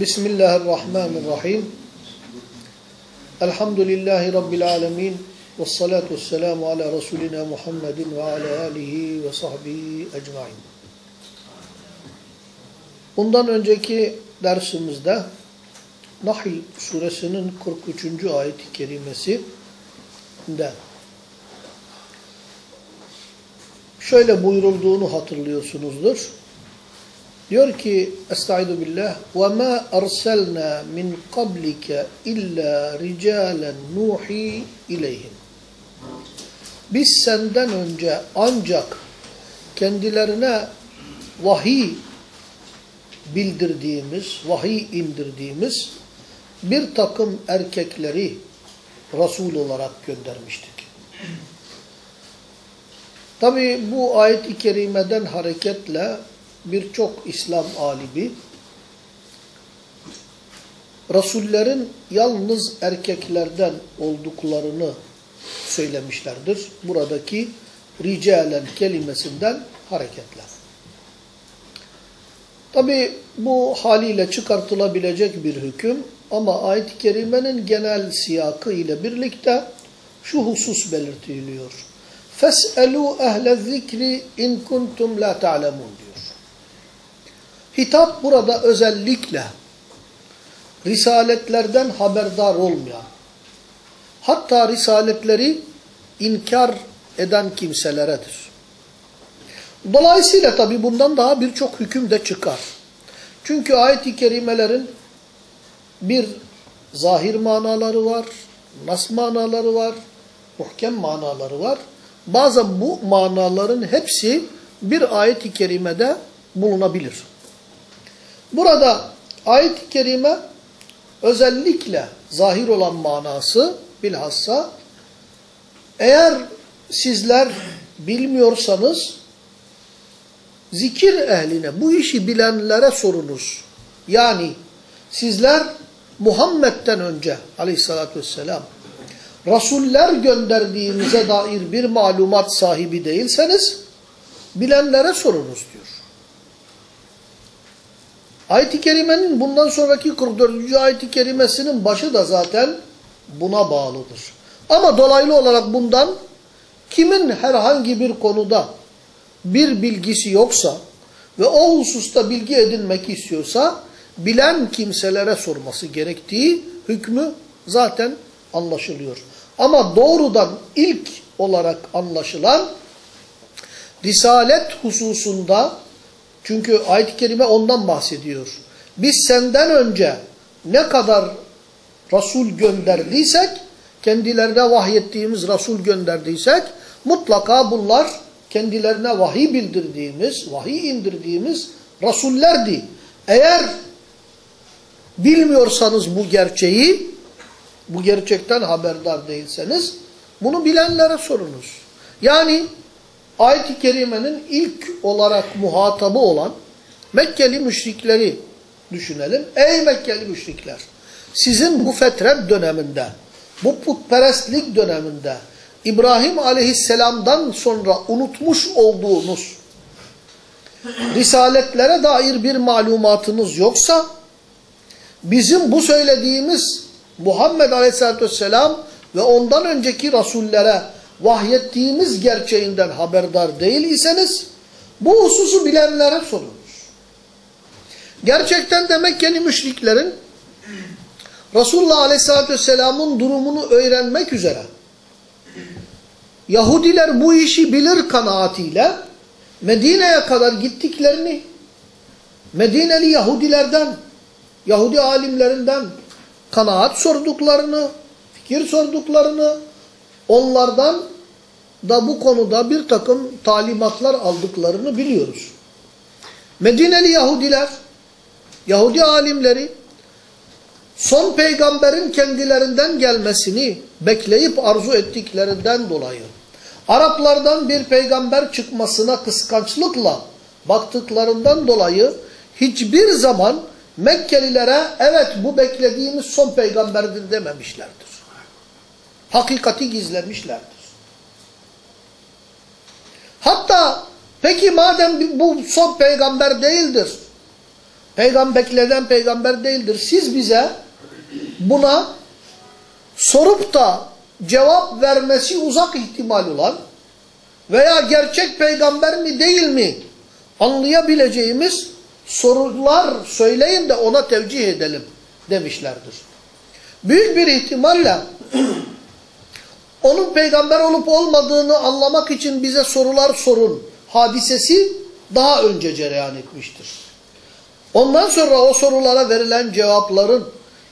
Bismillahirrahmanirrahim. Elhamdülillahi Rabbil alemin. Ve salatu vesselamu ala Resulina Muhammedin ve ala alihi ve sahbihi ecmain. Bundan önceki dersimizde Nahl suresinin 43. ayet-i kerimesi de şöyle buyurulduğunu hatırlıyorsunuzdur. Diyor ki Estaizu billah وَمَا أَرْسَلْنَا مِنْ قَبْلِكَ إِلَّا رِجَالًا نُوحِي إِلَيْهِمْ Biz senden önce ancak kendilerine vahiy bildirdiğimiz, vahiy indirdiğimiz bir takım erkekleri Resul olarak göndermiştik. Tabi bu ayet-i kerimeden hareketle birçok İslam alimi Resullerin yalnız erkeklerden olduklarını söylemişlerdir. Buradaki ricalen kelimesinden hareketle. Tabi bu haliyle çıkartılabilecek bir hüküm ama ayet-i kerimenin genel siyakı ile birlikte şu husus belirtiliyor. فَاسْأَلُوا اَهْلَ الذِّكْرِ اِنْ كُنْتُمْ لَا تَعْلَمُونَ diyor. Hitap burada özellikle risaletlerden haberdar olmayan, hatta risaletleri inkar eden kimseleredir. Dolayısıyla tabi bundan daha birçok hüküm de çıkar. Çünkü ayet-i kerimelerin bir zahir manaları var, nas manaları var, muhkem manaları var. Bazen bu manaların hepsi bir ayet-i kerimede bulunabilir. Burada ayet-i kerime özellikle zahir olan manası bilhassa eğer sizler bilmiyorsanız zikir ehline, bu işi bilenlere sorunuz. Yani sizler Muhammed'den önce aleyhissalatü vesselam Rasuller gönderdiğimize dair bir malumat sahibi değilseniz bilenlere sorunuz diyor. Ayet-i Kerime'nin bundan sonraki 44. ayet-i kerimesinin başı da zaten buna bağlıdır. Ama dolaylı olarak bundan kimin herhangi bir konuda bir bilgisi yoksa ve o hususta bilgi edinmek istiyorsa bilen kimselere sorması gerektiği hükmü zaten anlaşılıyor. Ama doğrudan ilk olarak anlaşılan risalet hususunda çünkü ayet-i kerime ondan bahsediyor. Biz senden önce ne kadar Resul gönderdiysek, kendilerine vahyettiğimiz Resul gönderdiysek, mutlaka bunlar kendilerine vahiy bildirdiğimiz, vahiy indirdiğimiz Resullerdi. Eğer bilmiyorsanız bu gerçeği, bu gerçekten haberdar değilseniz, bunu bilenlere sorunuz. Yani ayet-i kerimenin ilk olarak muhatabı olan Mekkeli müşrikleri düşünelim. Ey Mekkeli müşrikler! Sizin bu fetret döneminde, bu putperestlik döneminde, İbrahim aleyhisselamdan sonra unutmuş olduğunuz risaletlere dair bir malumatınız yoksa, bizim bu söylediğimiz Muhammed aleyhisselatü vesselam ve ondan önceki rasullere vahyettiğimiz gerçeğinden haberdar değil iseniz, bu hususu bilenlere sorunuz. Gerçekten de Mekkeli müşriklerin Resulullah aleyhisselatü vesselamın durumunu öğrenmek üzere Yahudiler bu işi bilir kanaatiyle Medine'ye kadar gittiklerini Medineli Yahudilerden, Yahudi alimlerinden kanaat sorduklarını, fikir sorduklarını, onlardan da bu konuda bir takım talimatlar aldıklarını biliyoruz. Medineli Yahudiler, Yahudi alimleri son peygamberin kendilerinden gelmesini bekleyip arzu ettiklerinden dolayı Araplardan bir peygamber çıkmasına kıskançlıkla baktıklarından dolayı hiçbir zaman Mekkelilere evet bu beklediğimiz son peygamberdir dememişlerdir. Hakikati gizlemişlerdir. Hatta peki madem bu son peygamber değildir, peygamberlerden peygamber değildir. Siz bize buna sorup da cevap vermesi uzak ihtimal olan veya gerçek peygamber mi değil mi anlayabileceğimiz sorular söyleyin de ona tevcih edelim demişlerdir. Büyük bir ihtimalle onun peygamber olup olmadığını anlamak için bize sorular sorun hadisesi daha önce cereyan etmiştir. Ondan sonra o sorulara verilen cevapların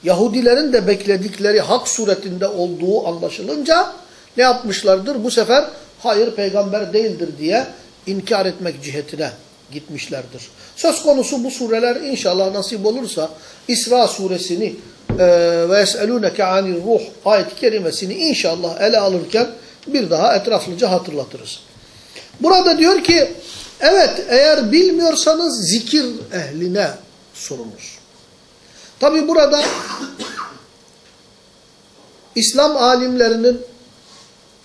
Yahudilerin de bekledikleri hak suretinde olduğu anlaşılınca ne yapmışlardır? Bu sefer hayır peygamber değildir diye inkar etmek cihetine gitmişlerdir. Söz konusu bu sureler inşallah nasip olursa İsra suresini ve yeselûneke anir ruh ayet-i kerimesini inşallah ele alırken bir daha etraflıca hatırlatırız. Burada diyor ki evet eğer bilmiyorsanız zikir ehline sorunuz. Tabi burada İslam alimlerinin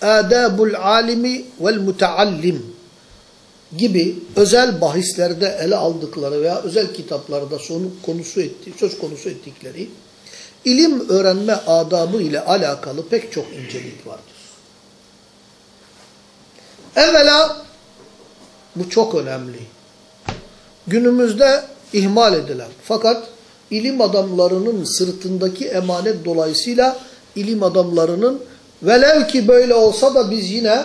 adabul alimi vel muteallim gibi özel bahislerde ele aldıkları veya özel kitaplarda konusu etti, söz konusu ettikleri ilim öğrenme adabı ile alakalı pek çok incelik vardır. Evvela bu çok önemli. Günümüzde ihmal edilen fakat ilim adamlarının sırtındaki emanet dolayısıyla ilim adamlarının velev ki böyle olsa da biz yine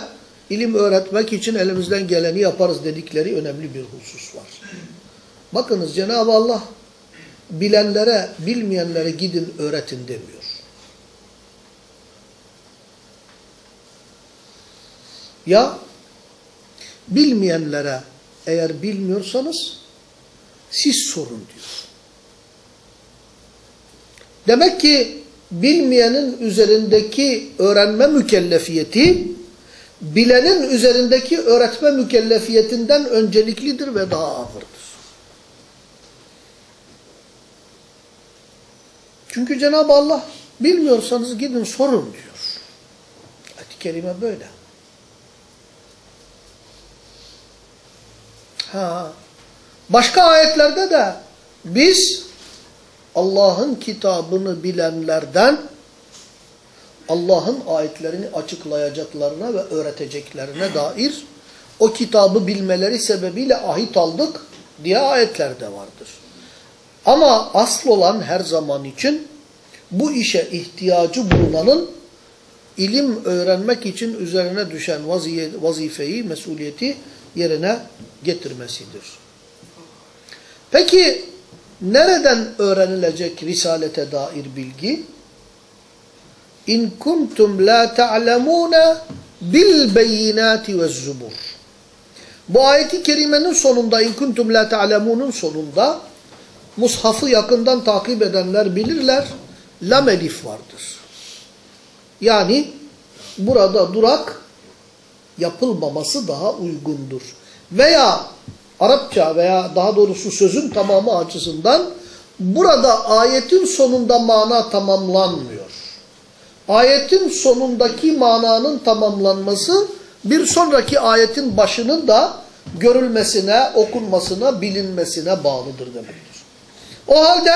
ilim öğretmek için elimizden geleni yaparız dedikleri önemli bir husus var. Bakınız Cenab-ı Allah bilenlere, bilmeyenlere gidin öğretin demiyor. Ya bilmeyenlere eğer bilmiyorsanız siz sorun diyor. Demek ki bilmeyenin üzerindeki öğrenme mükellefiyeti bilenin üzerindeki öğretme mükellefiyetinden önceliklidir ve daha ağırdır. Çünkü Cenab-ı Allah bilmiyorsanız gidin sorun diyor. Ayet-i Kerime böyle. Ha. Başka ayetlerde de biz Allah'ın kitabını bilenlerden Allah'ın ayetlerini açıklayacaklarına ve öğreteceklerine dair o kitabı bilmeleri sebebiyle ahit aldık diye ayetler de vardır. Ama asıl olan her zaman için bu işe ihtiyacı bulunanın ilim öğrenmek için üzerine düşen vazifeyi, mesuliyeti yerine getirmesidir. Peki nereden öğrenilecek risalete dair bilgi? İn kuntum la ta'lemuna bil beyinati ve zubur. Bu ayeti kerimenin sonunda in kuntum la ta'lemunun sonunda mushafı yakından takip edenler bilirler. Lam elif vardır. Yani burada durak yapılmaması daha uygundur. Veya Arapça veya daha doğrusu sözün tamamı açısından burada ayetin sonunda mana tamamlanmıyor. Ayetin sonundaki mananın tamamlanması bir sonraki ayetin başının da görülmesine, okunmasına, bilinmesine bağlıdır demektir. O halde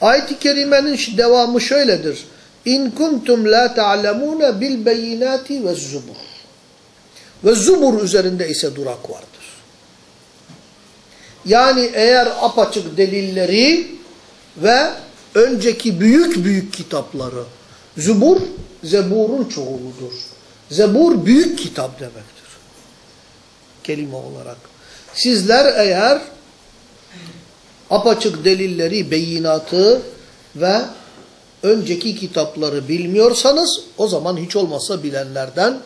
ayet-i kerimenin devamı şöyledir. İn kuntum la ta'lemune bil beyinati ve zubur. Ve zubur üzerinde ise durak vardır. Yani eğer apaçık delilleri ve önceki büyük büyük kitapları, Zubur, Zebur'un çoğuludur. Zebur büyük kitap demektir. Kelime olarak. Sizler eğer apaçık delilleri, beyinatı ve önceki kitapları bilmiyorsanız o zaman hiç olmazsa bilenlerden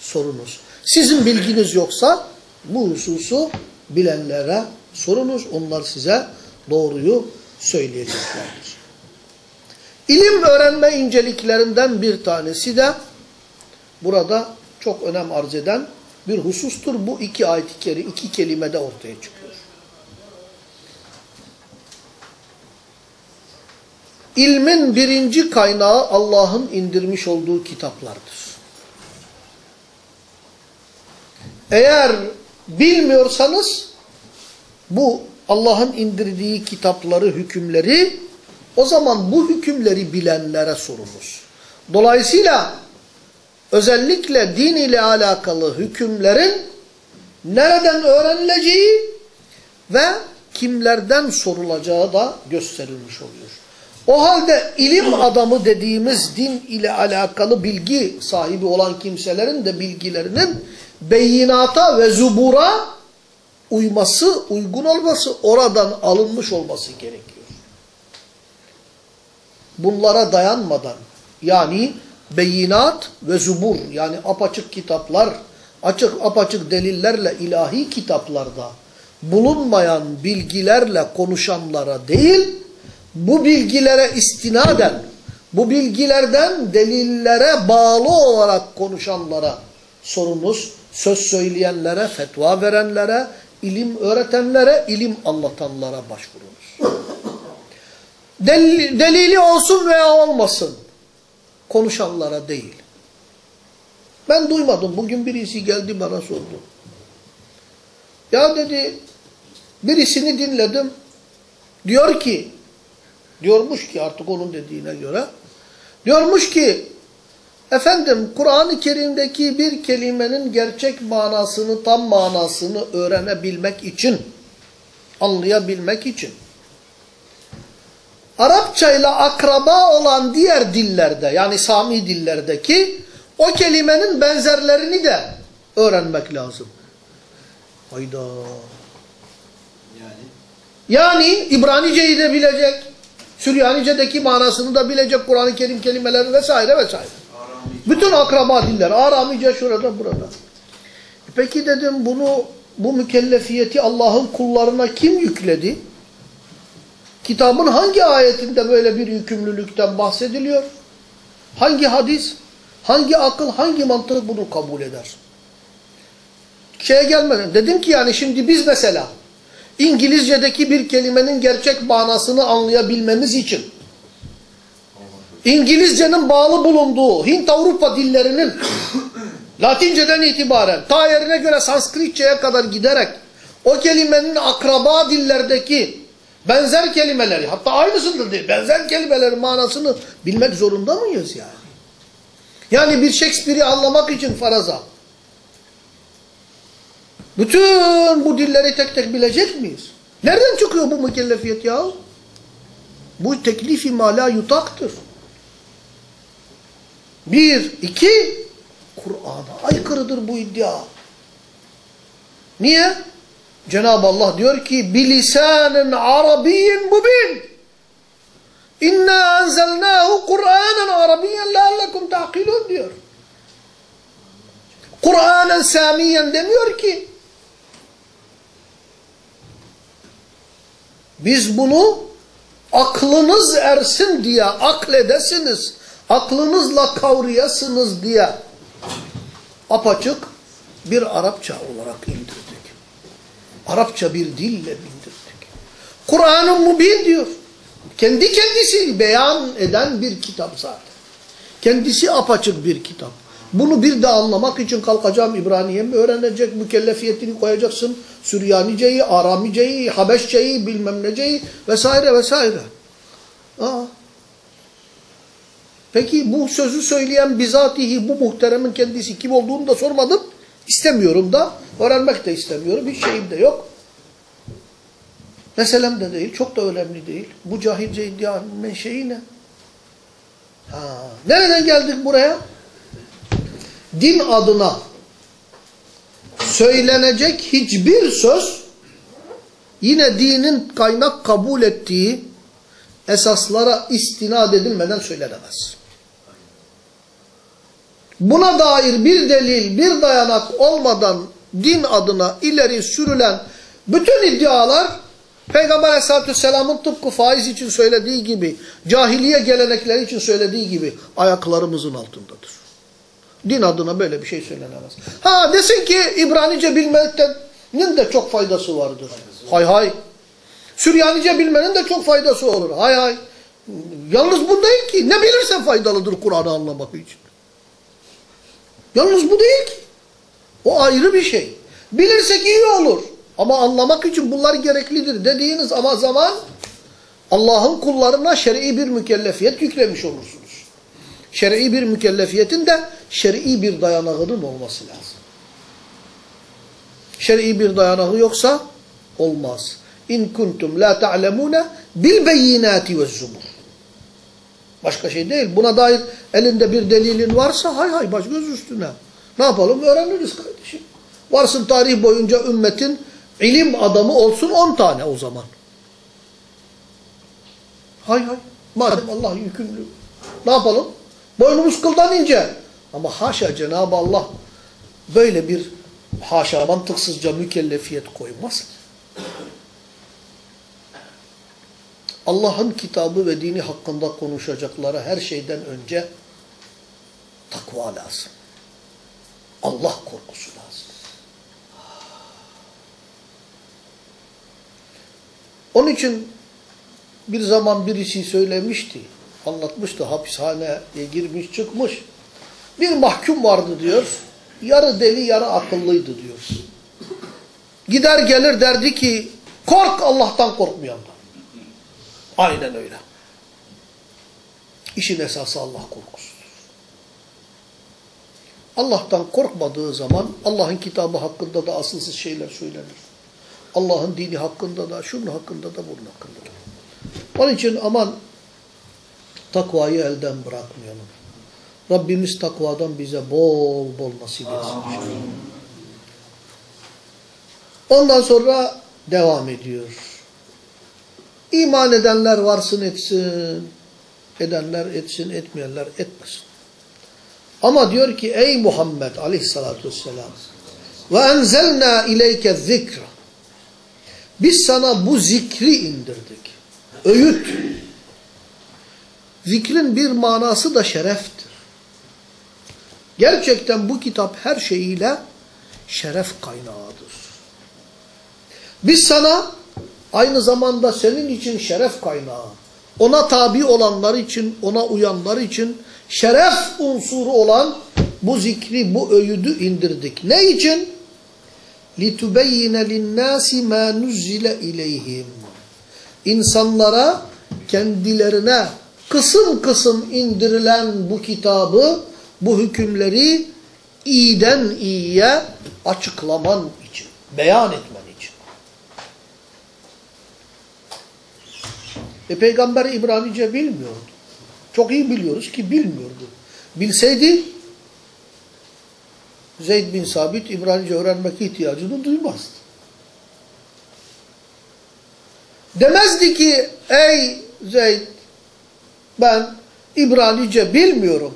sorunuz. Sizin bilginiz yoksa bu hususu bilenlere sorunuz. Onlar size doğruyu söyleyeceklerdir. İlim öğrenme inceliklerinden bir tanesi de burada çok önem arz eden bir husustur. Bu iki ayet-i iki kelimede ortaya çıkıyor. İlmin birinci kaynağı Allah'ın indirmiş olduğu kitaplardır. Eğer bilmiyorsanız bu Allah'ın indirdiği kitapları, hükümleri o zaman bu hükümleri bilenlere sorulur. Dolayısıyla özellikle din ile alakalı hükümlerin nereden öğrenileceği ve kimlerden sorulacağı da gösterilmiş oluyor. O halde ilim adamı dediğimiz din ile alakalı bilgi sahibi olan kimselerin de bilgilerinin beyinata ve zubura uyması, uygun olması, oradan alınmış olması gerekiyor. Bunlara dayanmadan yani beyinat ve zubur yani apaçık kitaplar, açık apaçık delillerle ilahi kitaplarda bulunmayan bilgilerle konuşanlara değil, bu bilgilere istinaden, bu bilgilerden delillere bağlı olarak konuşanlara sorunuz, söz söyleyenlere, fetva verenlere, ilim öğretenlere, ilim anlatanlara başvurunuz. Delili, delili olsun veya olmasın, konuşanlara değil. Ben duymadım. Bugün birisi geldi bana sordu. Ya dedi, birisini dinledim. Diyor ki, diyormuş ki artık onun dediğine göre, diyormuş ki, efendim Kur'an-ı Kerim'deki bir kelimenin gerçek manasını, tam manasını öğrenebilmek için, anlayabilmek için, Arapça ile akraba olan diğer dillerde, yani Sami dillerdeki o kelimenin benzerlerini de öğrenmek lazım. Hayda. Yani Yani İbranice'yi de bilecek, Süryanice'deki manasını da bilecek, Kur'an-ı Kerim kelimeleri vesaire vesaire. Bütün akraba diller, Aramice şurada burada. Peki dedim bunu, bu mükellefiyeti Allah'ın kullarına kim yükledi? Kitabın hangi ayetinde böyle bir yükümlülükten bahsediliyor? Hangi hadis, hangi akıl, hangi mantık bunu kabul eder? Şeye gelmeden dedim ki yani şimdi biz mesela İngilizce'deki bir kelimenin gerçek manasını anlayabilmemiz için İngilizcenin bağlı bulunduğu Hint-Avrupa dillerinin Latinceden itibaren ta yerine göre Sanskritçe'ye kadar giderek o kelimenin akraba dillerdeki benzer kelimeleri hatta aynısıdır değil benzer kelimelerin manasını bilmek zorunda mıyız yani? Yani bir Shakespeare'i anlamak için faraza bütün bu dilleri tek tek bilecek miyiz? Nereden çıkıyor bu mükellefiyet ya? Bu teklifi mala yutaktır. Bir, iki, Kur'an'a aykırıdır bu iddia. Niye? Cenab-ı Allah diyor ki bilisanen arabiyyin mubin. İnna enzelnahu Kur'anen arabiyyen leallekum ta'kilun diyor. Kur'anen samiyen demiyor ki. Biz bunu aklınız ersin diye akledesiniz, aklınızla kavrayasınız diye apaçık bir Arapça olarak indirdik. Arapça bir dille indirdik. Kur'an-ı Mubin diyor. Kendi kendisi beyan eden bir kitap zaten. Kendisi apaçık bir kitap. Bunu bir de anlamak için kalkacağım İbraniye mi öğrenecek, mükellefiyetini koyacaksın, Süryaniceyi, Aramiceyi, Habeşçeyi, bilmem neceyi vesaire vesaire. Aa. Peki bu sözü söyleyen bizatihi bu muhteremin kendisi kim olduğunu da sormadım. İstemiyorum da, öğrenmek de istemiyorum, hiç şeyim de yok. Meselem de değil, çok da önemli değil. Bu cahilce iddianın menşei ne? Ha. Nereden geldik buraya? Din adına söylenecek hiçbir söz yine dinin kaynak kabul ettiği esaslara istinad edilmeden söylenemez. Buna dair bir delil, bir dayanak olmadan din adına ileri sürülen bütün iddialar Peygamber aleyhissalatü vesselamın tıpkı faiz için söylediği gibi, cahiliye gelenekleri için söylediği gibi ayaklarımızın altındadır. Din adına böyle bir şey söylenemez. Ha desin ki İbranice bilmenin de çok faydası vardır. Hay hay. Süryanice bilmenin de çok faydası olur. Hay hay. Yalnız bu değil ki. Ne bilirsen faydalıdır Kur'an'ı anlamak için. Yalnız bu değil ki. O ayrı bir şey. Bilirsek iyi olur. Ama anlamak için bunlar gereklidir dediğiniz ama zaman Allah'ın kullarına şer'i bir mükellefiyet yüklemiş olursunuz. Şer'i bir mükellefiyetin de şer'i bir dayanağının olması lazım. Şer'i bir dayanağı yoksa olmaz. İn kuntum la ta'lemune bil beyinati ve zubur. Başka şey değil. Buna dair elinde bir delilin varsa hay hay baş göz üstüne. Ne yapalım? Öğreniriz kardeşim. Varsın tarih boyunca ümmetin ilim adamı olsun on tane o zaman. Hay hay. Madem Allah yükümlü. Ne yapalım? Boynumuz kıldan ince. Ama haşa Cenab-ı Allah böyle bir haşa mantıksızca mükellefiyet koymaz. Allah'ın kitabı ve dini hakkında konuşacaklara her şeyden önce takva lazım. Allah korkusu lazım. Onun için bir zaman birisi söylemişti, anlatmıştı hapishaneye girmiş çıkmış. Bir mahkum vardı diyor, yarı deli yarı akıllıydı diyor. Gider gelir derdi ki kork Allah'tan korkmayandan. Aynen öyle. İşin esası Allah korkusudur. Allah'tan korkmadığı zaman Allah'ın kitabı hakkında da asılsız şeyler söylenir. Allah'ın dini hakkında da, şunun hakkında da, bunun hakkında da. Onun için aman takvayı elden bırakmayalım. Rabbimiz takvadan bize bol bol nasip etsin. Ondan sonra devam ediyor. İman edenler varsın etsin, edenler etsin, etmeyenler etmesin. Ama diyor ki ey Muhammed aleyhissalatü vesselam ve enzelna ileyke zikra biz sana bu zikri indirdik. Öğüt. Zikrin bir manası da şereftir. Gerçekten bu kitap her şeyiyle şeref kaynağıdır. Biz sana aynı zamanda senin için şeref kaynağı, ona tabi olanlar için, ona uyanlar için şeref unsuru olan bu zikri, bu öğüdü indirdik. Ne için? لِتُبَيِّنَ لِلنَّاسِ مَا نُزِّلَ اِلَيْهِمْ İnsanlara kendilerine kısım kısım indirilen bu kitabı, bu hükümleri iyiden iyiye açıklaman için, beyan etmen için. E Peygamber İbranice bilmiyordu. Çok iyi biliyoruz ki bilmiyordu. Bilseydi Zeyd bin Sabit İbranice öğrenmek ihtiyacını duymazdı. Demezdi ki ey Zeyd ben İbranice bilmiyorum.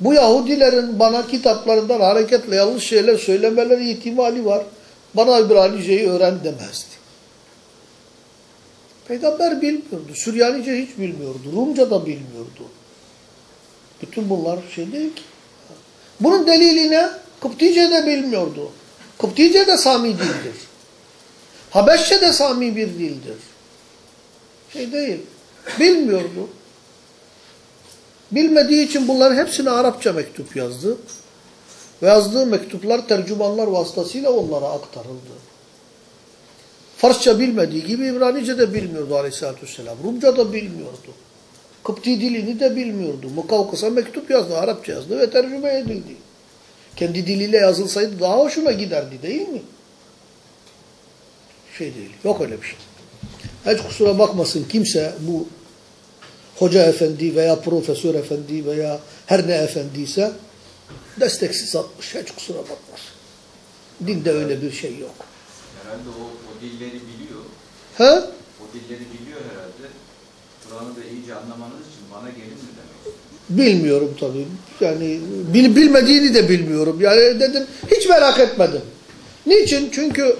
Bu Yahudilerin bana kitaplarından hareketle yanlış şeyler söylemeleri ihtimali var. Bana İbranice'yi öğren demezdi. Peygamber bilmiyordu. Süryanice hiç bilmiyordu. Rumca da bilmiyordu. Bütün bunlar şey değil ki. Bunun delili ne? Kıptice de bilmiyordu. Kıptice de Sami dildir. Habeşçe de Sami bir dildir. Şey değil. Bilmiyordu. Bilmediği için bunların hepsine Arapça mektup yazdı. Ve yazdığı mektuplar tercümanlar vasıtasıyla onlara aktarıldı. Farsça bilmediği gibi İbranice de bilmiyordu aleyhissalatü vesselam. Rumca da bilmiyordu. Kıpti dilini de bilmiyordu. Mukavkıs'a mektup yazdı, Arapça yazdı ve tercüme edildi. Kendi diliyle yazılsaydı daha hoşuna giderdi değil mi? Şey değil, yok öyle bir şey. Hiç kusura bakmasın kimse bu hoca efendi veya profesör efendi veya her ne efendiyse desteksiz atmış. Hiç kusura bakmasın. Dinde öyle bir şey yok. Herhalde o, o dilleri biliyor. He? O dilleri biliyor herhalde. Kur'an'ı da iyice anlamanız için bana gelin mi demek? Bilmiyorum tabii. Yani bil, bilmediğini de bilmiyorum. Yani dedim hiç merak etmedim. Niçin? Çünkü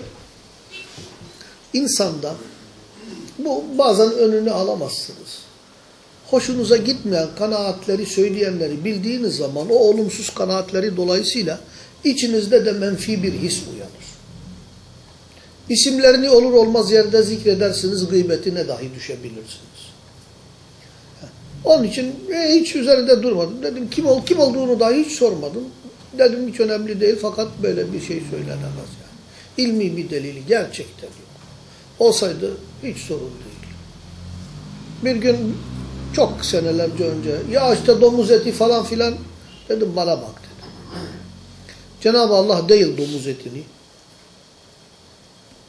insanda bu bazen önünü alamazsınız. Hoşunuza gitmeyen kanaatleri söyleyenleri bildiğiniz zaman o olumsuz kanaatleri dolayısıyla içinizde de menfi bir his uyanır. İsimlerini olur olmaz yerde zikredersiniz, gıybetine dahi düşebilirsiniz. Onun için e, hiç üzerinde durmadım. Dedim kim ol kim olduğunu dahi hiç sormadım. Dedim hiç önemli değil fakat böyle bir şey söylenemez yani. İlmi bir delili gerçekten yok. Olsaydı hiç sorun değil. Bir gün çok senelerce önce ya işte domuz eti falan filan dedim bana bak dedim. Cenab-ı Allah değil domuz etini.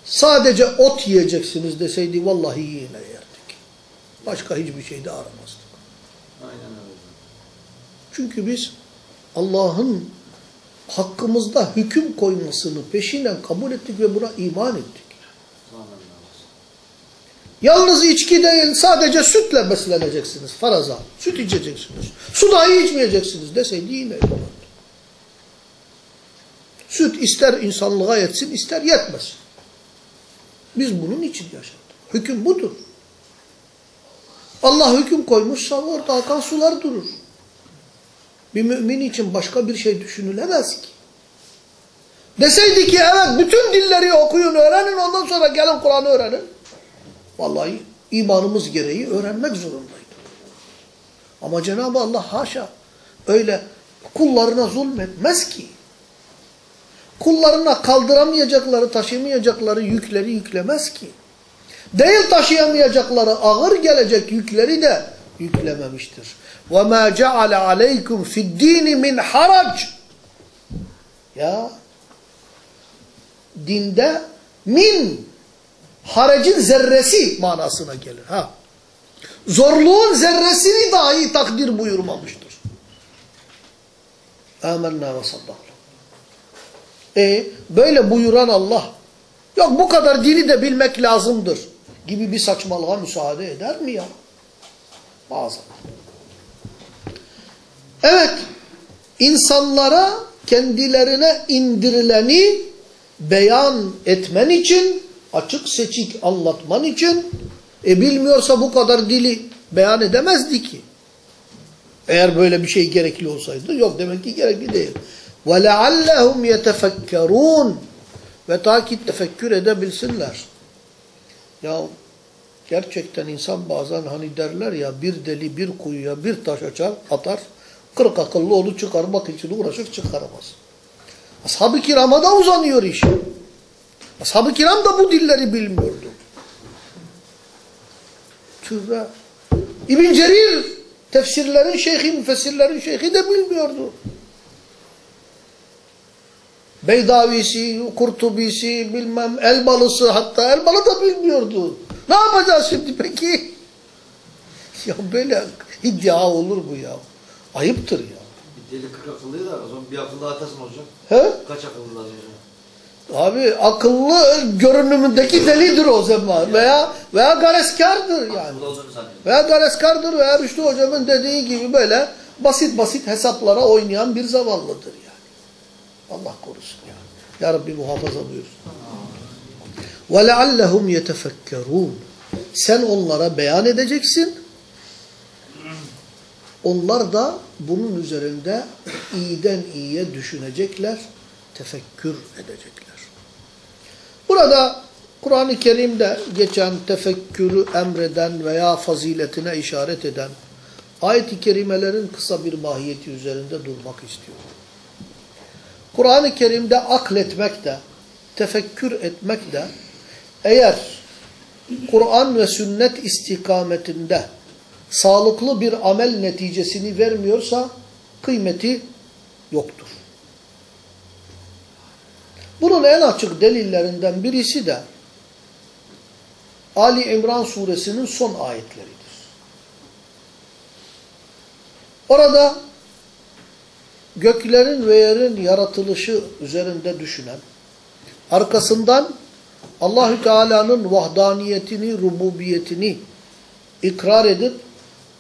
Sadece ot yiyeceksiniz deseydi vallahi yine yerdik. Başka hiçbir şey de aramazdık. Aynen öyle. Çünkü biz Allah'ın hakkımızda hüküm koymasını peşinen kabul ettik ve buna iman ettik. Yalnız içki değil sadece sütle besleneceksiniz faraza. Süt içeceksiniz. Su dahi içmeyeceksiniz deseydi yine yapardı. Süt ister insanlığa yetsin ister yetmesin. Biz bunun için yaşadık. Hüküm budur. Allah hüküm koymuşsa orada akan sular durur. Bir mümin için başka bir şey düşünülemez ki. Deseydi ki evet bütün dilleri okuyun öğrenin ondan sonra gelin Kur'an'ı öğrenin. Vallahi imanımız gereği öğrenmek zorundaydı. Ama Cenab-ı Allah haşa öyle kullarına zulmetmez ki. Kullarına kaldıramayacakları, taşımayacakları yükleri yüklemez ki. Değil taşıyamayacakları ağır gelecek yükleri de yüklememiştir. وَمَا جَعَلَ عَلَيْكُمْ فِي الدِّينِ مِنْ حَرَجٍ Ya dinde min haracın zerresi manasına gelir. Ha. Zorluğun zerresini dahi takdir buyurmamıştır. Amenna ve saddakna. E böyle buyuran Allah yok bu kadar dili de bilmek lazımdır gibi bir saçmalığa müsaade eder mi ya? Bazen. Evet insanlara kendilerine indirileni beyan etmen için açık seçik anlatman için e bilmiyorsa bu kadar dili beyan edemezdi ki. Eğer böyle bir şey gerekli olsaydı yok demek ki gerekli değil. وَلَعَلَّهُمْ يَتَفَكَّرُونَ Ve ta ki tefekkür edebilsinler. Ya gerçekten insan bazen hani derler ya bir deli bir kuyuya bir taş açar atar. Kırk akıllı onu çıkarmak için uğraşır çıkaramaz. Ashab-ı kirama da uzanıyor iş. Ashab-ı kiram da bu dilleri bilmiyordu. Tövbe. İbn Cerir tefsirlerin şeyhi, müfessirlerin şeyhi de bilmiyordu. Beydavisi, Kurtubisi, bilmem Elbalısı hatta Elbalı da bilmiyordu. Ne yapacağız şimdi peki? Ya böyle iddia olur mu ya? Ayıptır ya. Bir deli kırk akıllıydı da o zaman bir akıllı atarsın hocam. He? Kaç akıllı lazım hocam? Abi akıllı görünümündeki delidir o zaman veya veya gareskardır yani. Veya gareskardır veya Rüştü hocamın dediği gibi böyle basit basit hesaplara oynayan bir zavallıdır yani. Allah korusun yani. Ya Rabbi muhafaza buyursun. Ve leallehum yetefekkerun. Sen onlara beyan edeceksin. Onlar da bunun üzerinde iyiden iyiye düşünecekler, tefekkür edecekler. Burada Kur'an-ı Kerim'de geçen tefekkürü emreden veya faziletine işaret eden ayet-i kerimelerin kısa bir mahiyeti üzerinde durmak istiyorum. Kur'an-ı Kerim'de akletmek de, tefekkür etmek de eğer Kur'an ve sünnet istikametinde sağlıklı bir amel neticesini vermiyorsa kıymeti yoktur. Bunun en açık delillerinden birisi de Ali İmran suresinin son ayetleridir. Orada göklerin ve yerin yaratılışı üzerinde düşünen, arkasından Allahü Teala'nın vahdaniyetini, rububiyetini ikrar edip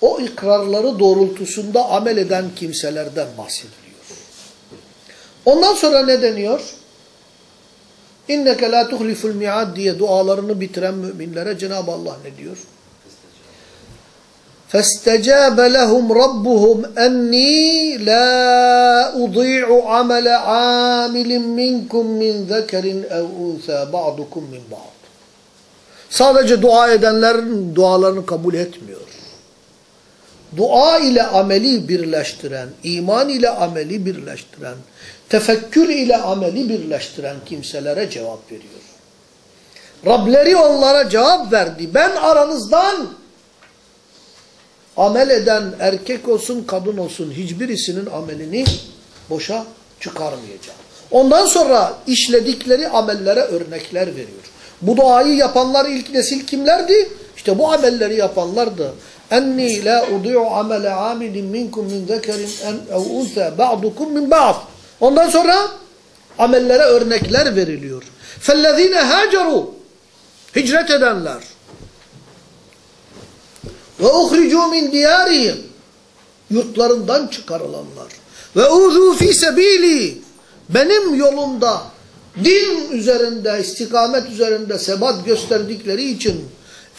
o ikrarları doğrultusunda amel eden kimselerden bahsediliyor. Ondan sonra ne deniyor? İnneke la tuhliful mi'ad diye dualarını bitiren müminlere Cenab-ı Allah ne diyor? فَاسْتَجَابَ لَهُمْ رَبُّهُمْ أَنِّي لَا أُضِيعُ عَمَلَ عَامِلٍ مِّنْكُمْ مِنْ ذَكَرٍ اَوْ اُنْثَى بَعْضُكُمْ مِنْ بَعْضٍ Sadece dua edenlerin dualarını kabul etmiyor. Dua ile ameli birleştiren, iman ile ameli birleştiren, tefekkür ile ameli birleştiren kimselere cevap veriyor. Rableri onlara cevap verdi. Ben aranızdan amel eden erkek olsun kadın olsun hiçbirisinin amelini boşa çıkarmayacağım. Ondan sonra işledikleri amellere örnekler veriyor. Bu duayı yapanlar ilk nesil kimlerdi? İşte bu amelleri yapanlardı. Enni la udi'u amele amilin minkum min zekerin en ev unsa ba'dukum min ba'd. Ondan sonra amellere örnekler veriliyor. Fellezine haceru hicret edenler. ve uhricu min diyarihim yurtlarından çıkarılanlar. ve uzu fi sebili benim yolumda din üzerinde istikamet üzerinde sebat gösterdikleri için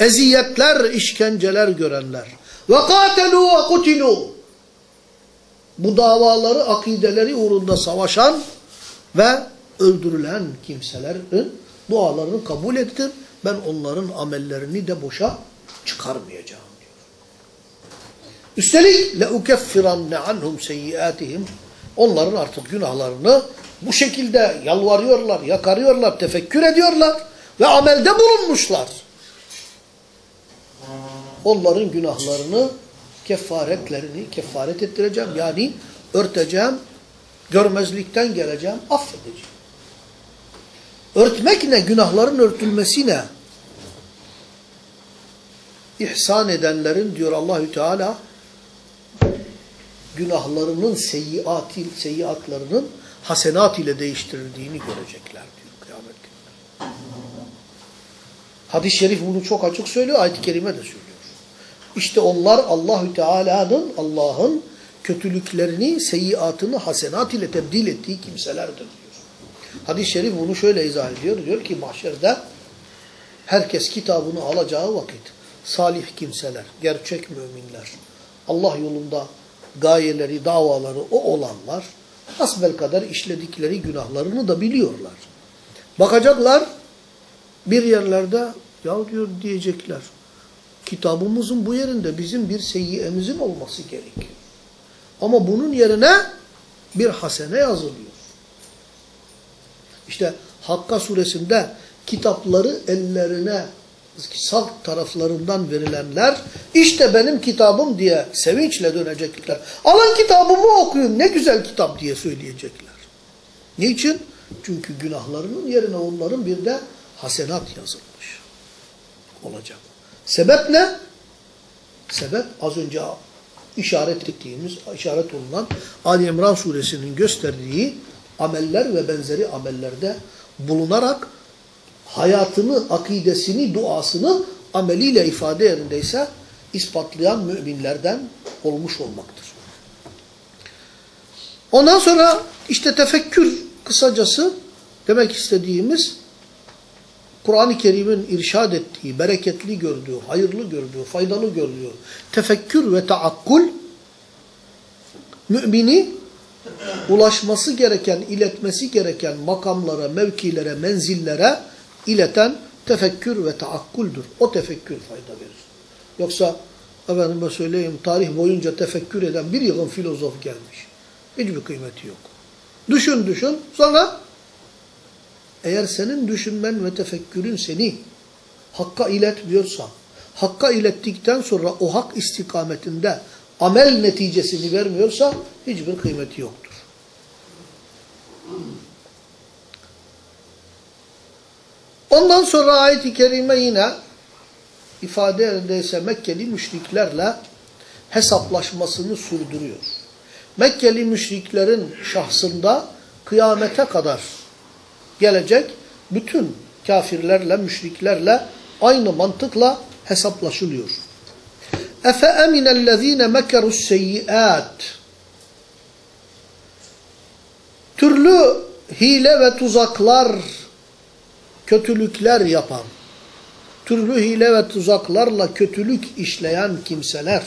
eziyetler işkenceler görenler. ve kutilu bu davaları, akideleri uğrunda savaşan ve öldürülen kimselerin dualarını kabul ettir. Ben onların amellerini de boşa çıkarmayacağım diyor. Üstelik le ukeffiranne anhum seyyiatihim onların artık günahlarını bu şekilde yalvarıyorlar, yakarıyorlar, tefekkür ediyorlar ve amelde bulunmuşlar. Onların günahlarını kefaretlerini kefaret ettireceğim. Yani örteceğim, görmezlikten geleceğim, affedeceğim. Örtmek ne? Günahların örtülmesi ne? İhsan edenlerin diyor Allahü Teala günahlarının seyyiati, seyyiatlarının hasenat ile değiştirildiğini görecekler diyor kıyamet günü. Hadis-i şerif bunu çok açık söylüyor, ayet-i kerime de söylüyor. İşte onlar Allahü Teala'nın Allah'ın kötülüklerini, seyyiatını hasenat ile tebdil ettiği kimselerdir diyor. Hadis-i şerif bunu şöyle izah ediyor. Diyor ki mahşerde herkes kitabını alacağı vakit salih kimseler, gerçek müminler, Allah yolunda gayeleri, davaları o olanlar asbel kadar işledikleri günahlarını da biliyorlar. Bakacaklar bir yerlerde ya diyor diyecekler kitabımızın bu yerinde bizim bir seyyiyemizin olması gerekiyor. Ama bunun yerine bir hasene yazılıyor. İşte Hakka suresinde kitapları ellerine sağ taraflarından verilenler işte benim kitabım diye sevinçle dönecekler. Alın kitabımı okuyun ne güzel kitap diye söyleyecekler. Niçin? Çünkü günahlarının yerine onların bir de hasenat yazılmış olacak. Sebep ne? Sebep az önce işaret ettiğimiz, işaret olunan Ali İmran suresinin gösterdiği ameller ve benzeri amellerde bulunarak hayatını, akidesini, duasını ameliyle ifade yerindeyse ispatlayan müminlerden olmuş olmaktır. Ondan sonra işte tefekkür kısacası demek istediğimiz Kur'an-ı Kerim'in irşad ettiği, bereketli gördüğü, hayırlı gördüğü, faydalı gördüğü tefekkür ve taakkul mümini ulaşması gereken, iletmesi gereken makamlara, mevkilere, menzillere ileten tefekkür ve taakkuldür. O tefekkür fayda verir. Yoksa efendime söyleyeyim tarih boyunca tefekkür eden bir yığın filozof gelmiş. Hiçbir kıymeti yok. Düşün düşün sonra eğer senin düşünmen ve tefekkürün seni hakka iletmiyorsa, hakka ilettikten sonra o hak istikametinde amel neticesini vermiyorsa hiçbir kıymeti yoktur. Ondan sonra ayet-i kerime yine ifade yerindeyse Mekkeli müşriklerle hesaplaşmasını sürdürüyor. Mekkeli müşriklerin şahsında kıyamete kadar gelecek bütün kafirlerle, müşriklerle aynı mantıkla hesaplaşılıyor. Efe eminellezine mekerus seyyiat Türlü hile ve tuzaklar, kötülükler yapan, türlü hile ve tuzaklarla kötülük işleyen kimseler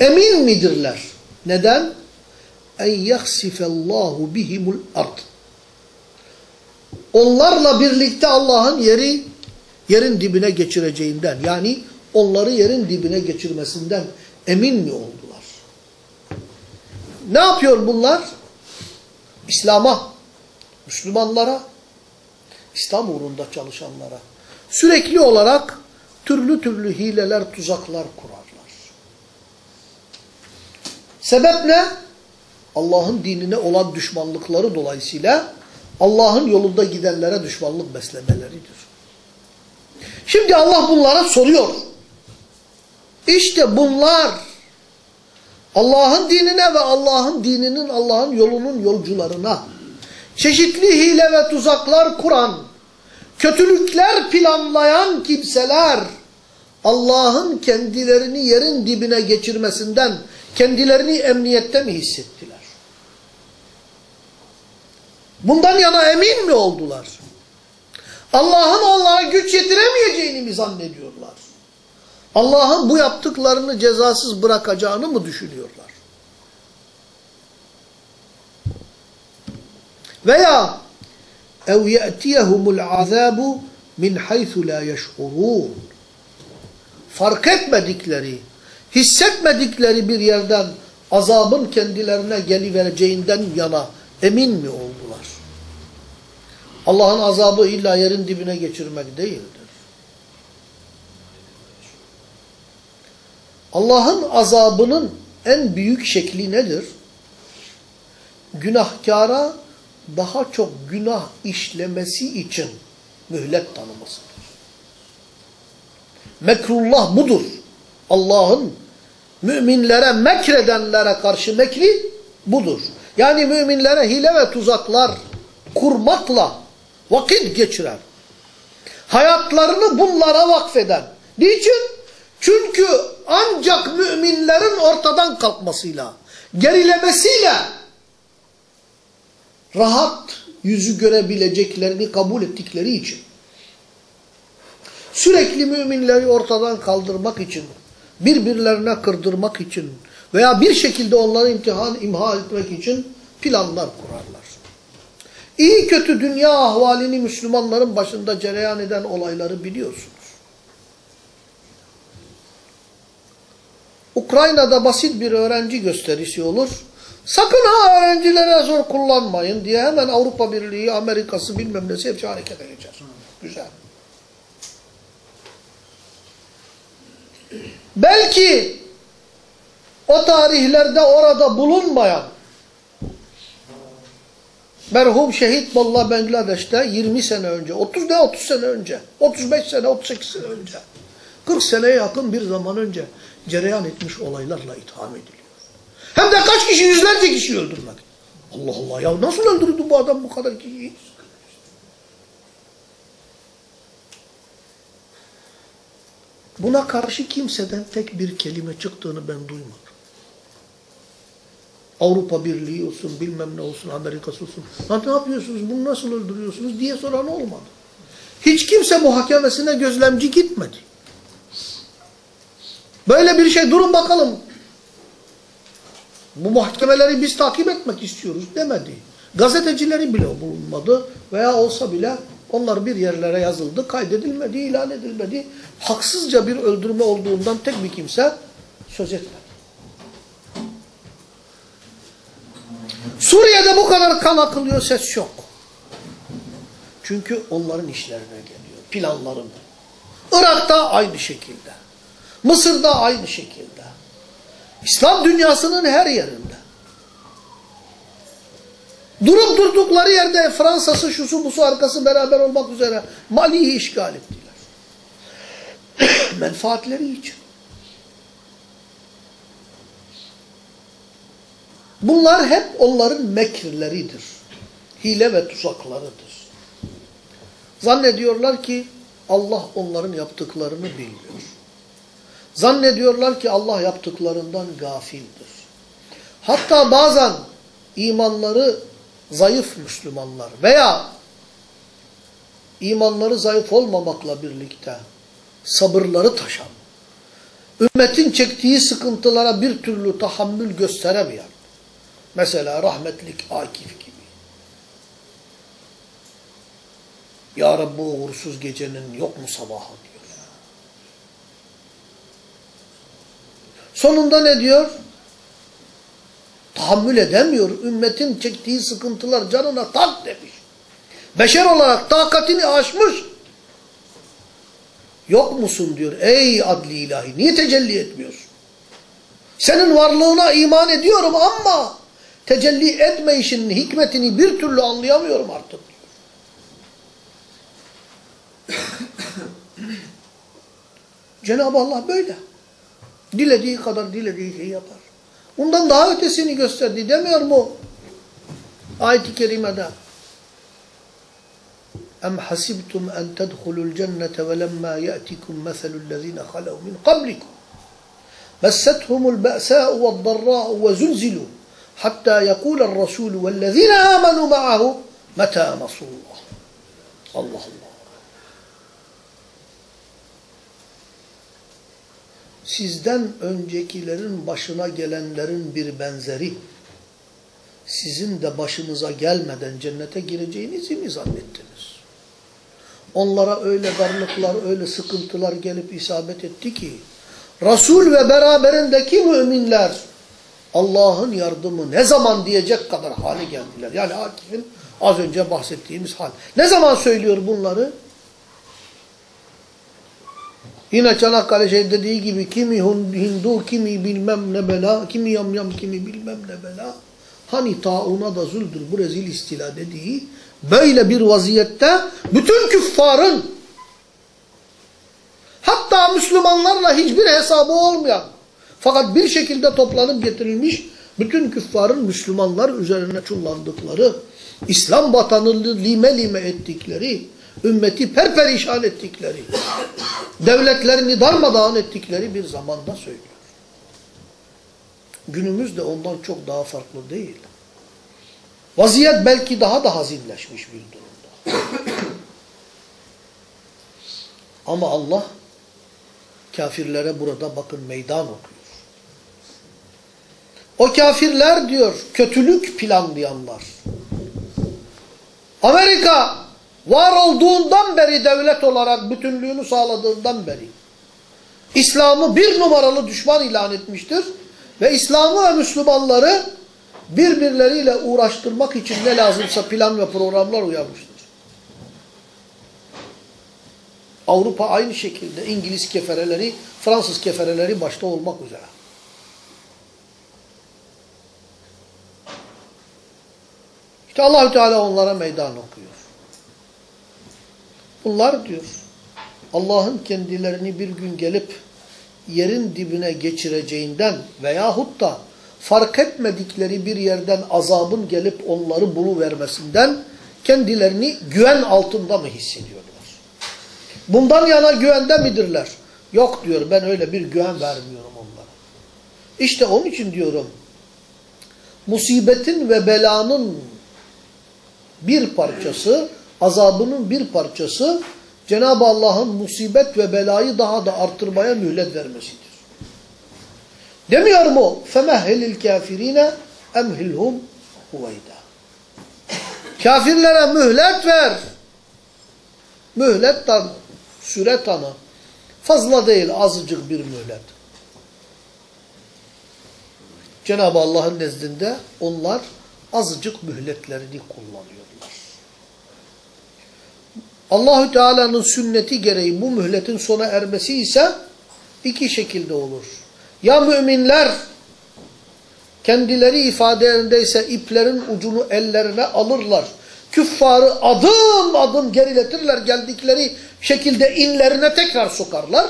emin midirler? Neden? En yahsifellahu bihimul ard. Onlarla birlikte Allah'ın yeri yerin dibine geçireceğinden yani onları yerin dibine geçirmesinden emin mi oldular? Ne yapıyor bunlar? İslam'a, Müslümanlara, İslam uğrunda çalışanlara sürekli olarak türlü türlü hileler, tuzaklar kurarlar. Sebep ne? Allah'ın dinine olan düşmanlıkları dolayısıyla Allah'ın yolunda gidenlere düşmanlık beslemeleridir. Şimdi Allah bunlara soruyor. İşte bunlar Allah'ın dinine ve Allah'ın dininin, Allah'ın yolunun yolcularına çeşitli hile ve tuzaklar kuran, kötülükler planlayan kimseler Allah'ın kendilerini yerin dibine geçirmesinden kendilerini emniyette mi hissettiler? Bundan yana emin mi oldular? Allah'ın onlara güç yetiremeyeceğini mi zannediyorlar? Allah'ın bu yaptıklarını cezasız bırakacağını mı düşünüyorlar? Veya ev ye'tiyehumul azabu min haythu la yeş'urun. Fark etmedikleri, hissetmedikleri bir yerden azabın kendilerine gelivereceğinden yana emin mi oldular? Allah'ın azabı illa yerin dibine geçirmek değildir. Allah'ın azabının en büyük şekli nedir? Günahkara daha çok günah işlemesi için mühlet tanımasıdır. Mekrullah budur. Allah'ın müminlere mekredenlere karşı mekri budur. Yani müminlere hile ve tuzaklar kurmakla vakit geçiren, hayatlarını bunlara vakfeden. Niçin? Çünkü ancak müminlerin ortadan kalkmasıyla, gerilemesiyle rahat yüzü görebileceklerini kabul ettikleri için sürekli müminleri ortadan kaldırmak için, birbirlerine kırdırmak için veya bir şekilde onları imtihan, imha etmek için planlar kurarlar. İyi kötü dünya ahvalini Müslümanların başında cereyan eden olayları biliyorsunuz. Ukrayna'da basit bir öğrenci gösterisi olur. Sakın ha öğrencilere zor kullanmayın diye hemen Avrupa Birliği, Amerika'sı bilmem nesi hepsi harekete geçer. Güzel. Belki o tarihlerde orada bulunmayan merhum şehit Balla Bangladeş'te 20 sene önce, 30 ne 30 sene önce, 35 sene, 38 sene önce, 40 seneye yakın bir zaman önce cereyan etmiş olaylarla itham ediliyor. Hem de kaç kişi? Yüzlerce kişi öldürmek. Allah Allah ya nasıl öldürdü bu adam bu kadar kişiyi? Buna karşı kimseden tek bir kelime çıktığını ben duymadım. Avrupa Birliği olsun, bilmem ne olsun, Amerika'sı olsun. Lan ne yapıyorsunuz, bunu nasıl öldürüyorsunuz diye soran olmadı. Hiç kimse muhakemesine gözlemci gitmedi. Böyle bir şey durun bakalım. Bu mahkemeleri biz takip etmek istiyoruz demedi. Gazetecileri bile bulunmadı veya olsa bile onlar bir yerlere yazıldı, kaydedilmedi, ilan edilmedi. Haksızca bir öldürme olduğundan tek bir kimse söz etmedi. Suriye'de bu kadar kan akılıyor, ses yok. Çünkü onların işlerine geliyor, planları bu. Irak'ta aynı şekilde. Mısır'da aynı şekilde. İslam dünyasının her yerinde. Durup durdukları yerde Fransa'sı, şusu, busu, arkası beraber olmak üzere Mali'yi işgal ettiler. Menfaatleri için. Bunlar hep onların mekirleridir. Hile ve tuzaklarıdır. Zannediyorlar ki Allah onların yaptıklarını bilmiyor. Zannediyorlar ki Allah yaptıklarından gafildir. Hatta bazen imanları zayıf Müslümanlar veya imanları zayıf olmamakla birlikte sabırları taşan, ümmetin çektiği sıkıntılara bir türlü tahammül gösteremeyen, mesela rahmetlik Akif gibi. Ya Rabbi uğursuz gecenin yok mu sabahı diyor. Sonunda ne diyor? tahammül edemiyor. Ümmetin çektiği sıkıntılar canına tak demiş. Beşer olarak takatini aşmış. Yok musun diyor ey adli ilahi niye tecelli etmiyorsun? Senin varlığına iman ediyorum ama tecelli etmeyişinin hikmetini bir türlü anlayamıyorum artık. Cenab-ı Allah böyle. Dilediği kadar dilediği şeyi yapar. Ondan daha ötesini gösterdi demiyor mu? Ayet-i kerimede. Tedhulul cennete ve lemma ye'tikum meselul lezine halev min qablikum. Messethumul be'sâ'u ve darrâ'u ve zulzilu. Hatta yekulel rasûlu vellezine âmenû ma'ahu metâ nasrullah. Allah Allah. Sizden öncekilerin başına gelenlerin bir benzeri, sizin de başınıza gelmeden cennete gireceğinizi mi zannettiniz? Onlara öyle darlıklar, öyle sıkıntılar gelip isabet etti ki, Resul ve beraberindeki müminler Allah'ın yardımı ne zaman diyecek kadar hale geldiler. Yani Akif'in az önce bahsettiğimiz hal. Ne zaman söylüyor bunları? Yine Çanakkale şey dediği gibi kimi Hindu, kimi bilmem ne bela, kimi yamyam, kimi bilmem ne bela. Hani tauna da zuldür bu rezil istila dediği böyle bir vaziyette bütün küffarın hatta Müslümanlarla hiçbir hesabı olmayan fakat bir şekilde toplanıp getirilmiş bütün küffarın Müslümanlar üzerine çullandıkları, İslam vatanını lime lime ettikleri, ümmeti perperişan ettikleri, devletlerini darmadağın ettikleri bir zamanda söylüyor. Günümüz de ondan çok daha farklı değil. Vaziyet belki daha da hazinleşmiş bir durumda. Ama Allah kafirlere burada bakın meydan okuyor. O kafirler diyor kötülük planlayanlar. Amerika var olduğundan beri devlet olarak bütünlüğünü sağladığından beri İslam'ı bir numaralı düşman ilan etmiştir. Ve İslam'ı ve Müslümanları birbirleriyle uğraştırmak için ne lazımsa plan ve programlar uyarmıştır. Avrupa aynı şekilde İngiliz kefereleri, Fransız kefereleri başta olmak üzere. İşte Allahü Teala onlara meydan okuyor. Bunlar diyor Allah'ın kendilerini bir gün gelip yerin dibine geçireceğinden veyahut da fark etmedikleri bir yerden azabın gelip onları buluvermesinden kendilerini güven altında mı hissediyorlar? Bundan yana güvende midirler? Yok diyor ben öyle bir güven vermiyorum onlara. İşte onun için diyorum musibetin ve belanın bir parçası, azabının bir parçası Cenab-ı Allah'ın musibet ve belayı daha da artırmaya mühlet vermesidir. Demiyor mu? فَمَهِّلِ الْكَافِر۪ينَ اَمْهِلْهُمْ هُوَيْدًا Kafirlere mühlet ver. Mühlet tanı, süre tanı. Fazla değil, azıcık bir mühlet. Cenab-ı Allah'ın nezdinde onlar azıcık mühletlerini kullanıyorlar. Allahü Teala'nın sünneti gereği bu mühletin sona ermesi ise iki şekilde olur. Ya müminler kendileri ifadelerindeyse iplerin ucunu ellerine alırlar. Küffarı adım adım geriletirler geldikleri şekilde inlerine tekrar sokarlar.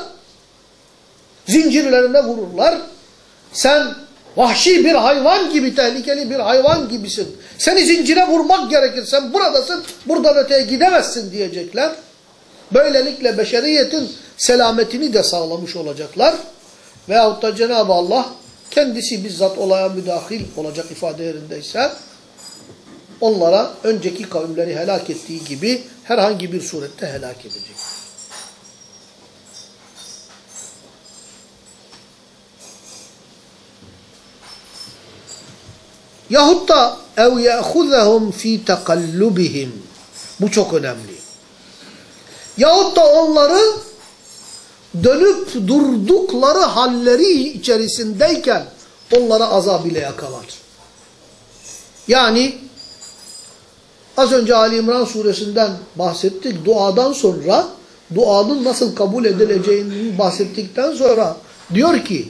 Zincirlerine vururlar. Sen vahşi bir hayvan gibi, tehlikeli bir hayvan gibisin. Seni zincire vurmak gerekir. Sen buradasın, buradan öteye gidemezsin diyecekler. Böylelikle beşeriyetin selametini de sağlamış olacaklar. Veyahut da Cenab-ı Allah kendisi bizzat olaya müdahil olacak ifade yerindeyse onlara önceki kavimleri helak ettiği gibi herhangi bir surette helak edecek. Yahut da ev ye'khuzehum fi tekallubihim. Bu çok önemli. Yahut da onları dönüp durdukları halleri içerisindeyken onlara azab ile yakalar. Yani az önce Ali İmran suresinden bahsettik. Duadan sonra duanın nasıl kabul edileceğini bahsettikten sonra diyor ki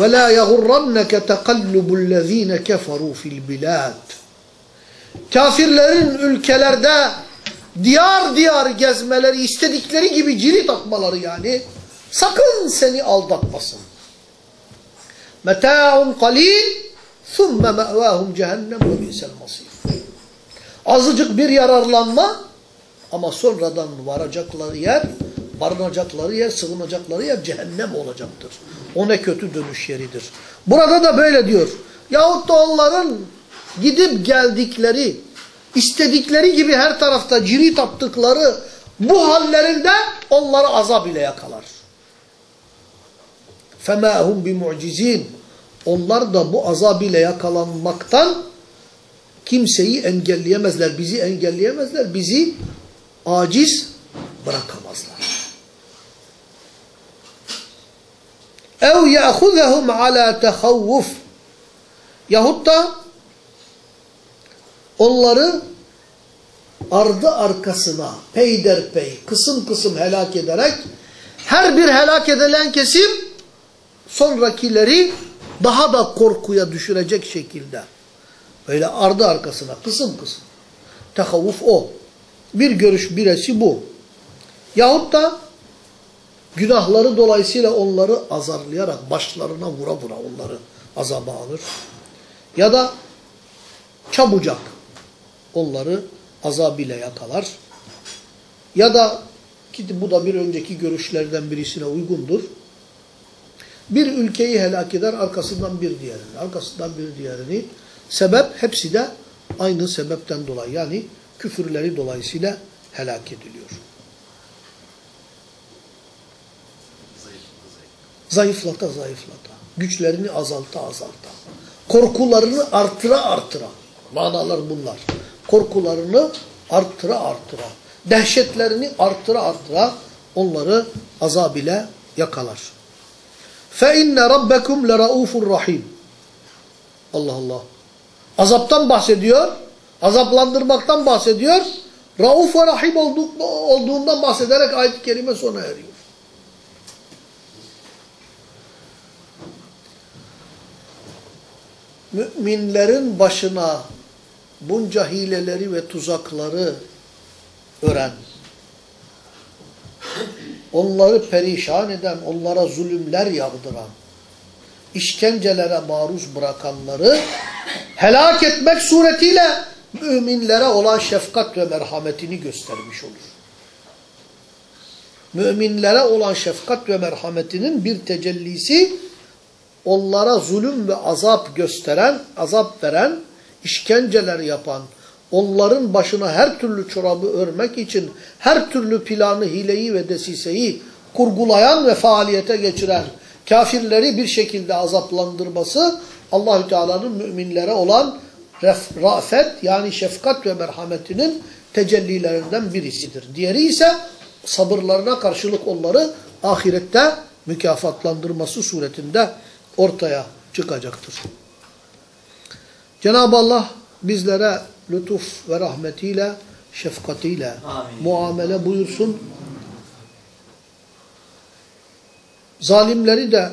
وَلَا يَغُرَّنَّكَ تَقَلُّبُ الَّذ۪ينَ كَفَرُوا فِي الْبِلَادِ Kafirlerin ülkelerde diyar diyar gezmeleri, istedikleri gibi cirit atmaları yani sakın seni aldatmasın. مَتَاعٌ قَلِيلٌ ثُمَّ مَأْوَاهُمْ cehennem وَبِئْسَ الْمَصِيرُ Azıcık bir yararlanma ama sonradan varacakları yer, barınacakları yer, sığınacakları yer cehennem olacaktır. O ne kötü dönüş yeridir. Burada da böyle diyor. Yahut da onların gidip geldikleri, istedikleri gibi her tarafta cirit attıkları bu hallerinde onları azap ile yakalar. فَمَا هُمْ بِمُعْجِزِينَ Onlar da bu azab ile yakalanmaktan kimseyi engelleyemezler, bizi engelleyemezler, bizi aciz bırakamazlar. ev ya'khuzahum ala tahavvuf yahut da onları ardı arkasına peyderpey kısım kısım helak ederek her bir helak edilen kesim sonrakileri daha da korkuya düşürecek şekilde böyle ardı arkasına kısım kısım tehavvuf o. Bir görüş biresi bu. Yahut da günahları dolayısıyla onları azarlayarak başlarına vura vura onları azaba alır. Ya da çabucak onları azab ile yakalar. Ya da ki bu da bir önceki görüşlerden birisine uygundur. Bir ülkeyi helak eder arkasından bir diğerini, arkasından bir diğerini. Sebep hepsi de aynı sebepten dolayı yani küfürleri dolayısıyla helak ediliyor. Zayıflata zayıflata. Güçlerini azalta azalta. Korkularını artıra artıra. Manalar bunlar. Korkularını artıra artıra. Dehşetlerini artıra artıra onları azab ile yakalar. فَاِنَّ رَبَّكُمْ لَرَؤُوفٌ rahim. Allah Allah. Azaptan bahsediyor. Azaplandırmaktan bahsediyor. Rauf ve Rahim olduğundan bahsederek ayet-i kerime sona eriyor. Müminlerin başına bunca hileleri ve tuzakları ören, onları perişan eden, onlara zulümler yağdıran, işkencelere maruz bırakanları helak etmek suretiyle müminlere olan şefkat ve merhametini göstermiş olur. Müminlere olan şefkat ve merhametinin bir tecellisi onlara zulüm ve azap gösteren, azap veren, işkenceler yapan, onların başına her türlü çorabı örmek için her türlü planı, hileyi ve desiseyi kurgulayan ve faaliyete geçiren kafirleri bir şekilde azaplandırması Allahü Teala'nın müminlere olan rafet yani şefkat ve merhametinin tecellilerinden birisidir. Diğeri ise sabırlarına karşılık onları ahirette mükafatlandırması suretinde ortaya çıkacaktır. Cenab-ı Allah bizlere lütuf ve rahmetiyle, şefkatiyle Amin. muamele buyursun. Zalimleri de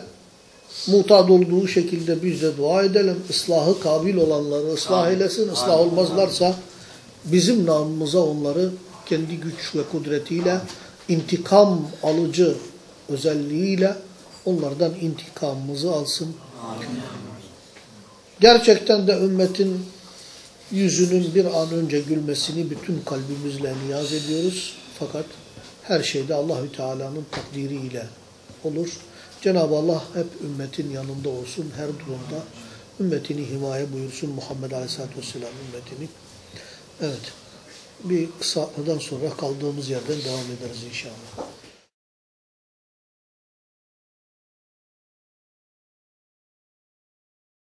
mutat olduğu şekilde biz de dua edelim. Islahı kabil olanları ıslah Amin. eylesin. Islah Amin. olmazlarsa bizim namımıza onları kendi güç ve kudretiyle intikam alıcı özelliğiyle onlardan intikamımızı alsın. Gerçekten de ümmetin yüzünün bir an önce gülmesini bütün kalbimizle niyaz ediyoruz. Fakat her şeyde Allahü Teala'nın takdiriyle olur. Cenab-ı Allah hep ümmetin yanında olsun her durumda. Ümmetini himaye buyursun Muhammed Aleyhisselatü Vesselam ümmetini. Evet. Bir kısa aradan sonra kaldığımız yerden devam ederiz inşallah.